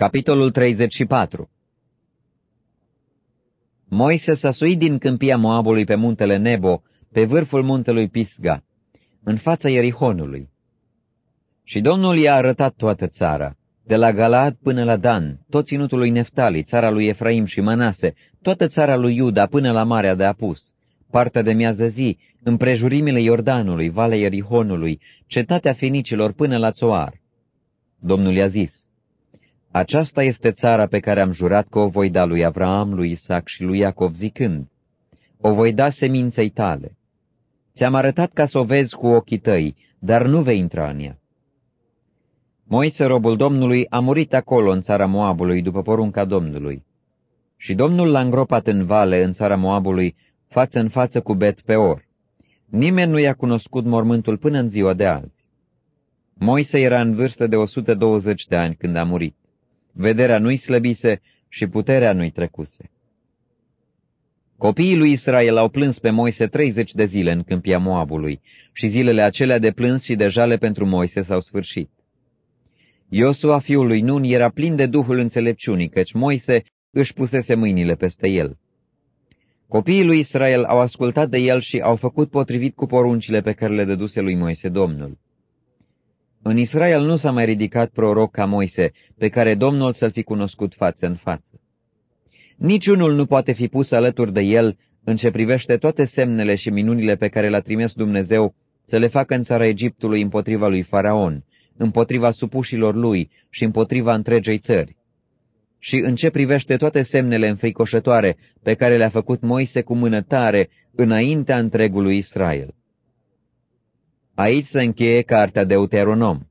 Capitolul 34 Moise s-a suit din câmpia Moabului pe muntele Nebo, pe vârful muntelui Pisga, în fața Ierihonului. Și Domnul i-a arătat toată țara, de la Galaad până la Dan, tot ținutul lui Neftali, țara lui Efraim și Manase, toată țara lui Iuda până la Marea de Apus, partea de miază zi, împrejurimile Iordanului, Valea Ierihonului, cetatea finicilor până la Țoar. Domnul i-a zis, aceasta este țara pe care am jurat că o voi da lui Avraam, lui Isaac și lui Iacov, zicând, O voi da seminței tale. Ți-am arătat ca să o vezi cu ochii tăi, dar nu vei intra în ea. Moise, robul Domnului, a murit acolo în țara Moabului după porunca Domnului. Și Domnul l-a îngropat în vale în țara Moabului, față în față cu Bet Peor. Nimeni nu i-a cunoscut mormântul până în ziua de azi. Moise era în vârstă de 120 de ani când a murit. Vederea nu-i slăbise și puterea nu-i trecuse. Copiii lui Israel au plâns pe Moise 30 de zile în câmpia Moabului și zilele acelea de plâns și de jale pentru Moise s-au sfârșit. Iosua, fiul lui Nun, era plin de duhul înțelepciunii, căci Moise își pusese mâinile peste el. Copiii lui Israel au ascultat de el și au făcut potrivit cu poruncile pe care le dăduse lui Moise Domnul. În Israel nu s-a mai ridicat proroc ca Moise, pe care Domnul să-l fi cunoscut față în față. Niciunul nu poate fi pus alături de el în ce privește toate semnele și minunile pe care le-a trimis Dumnezeu să le facă în țara Egiptului împotriva lui Faraon, împotriva supușilor lui și împotriva întregei țări. Și în ce privește toate semnele înfricoșătoare pe care le-a făcut Moise cu mână tare înaintea întregului Israel. Aici se încheie cartea Deuteronom.